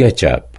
SketchUp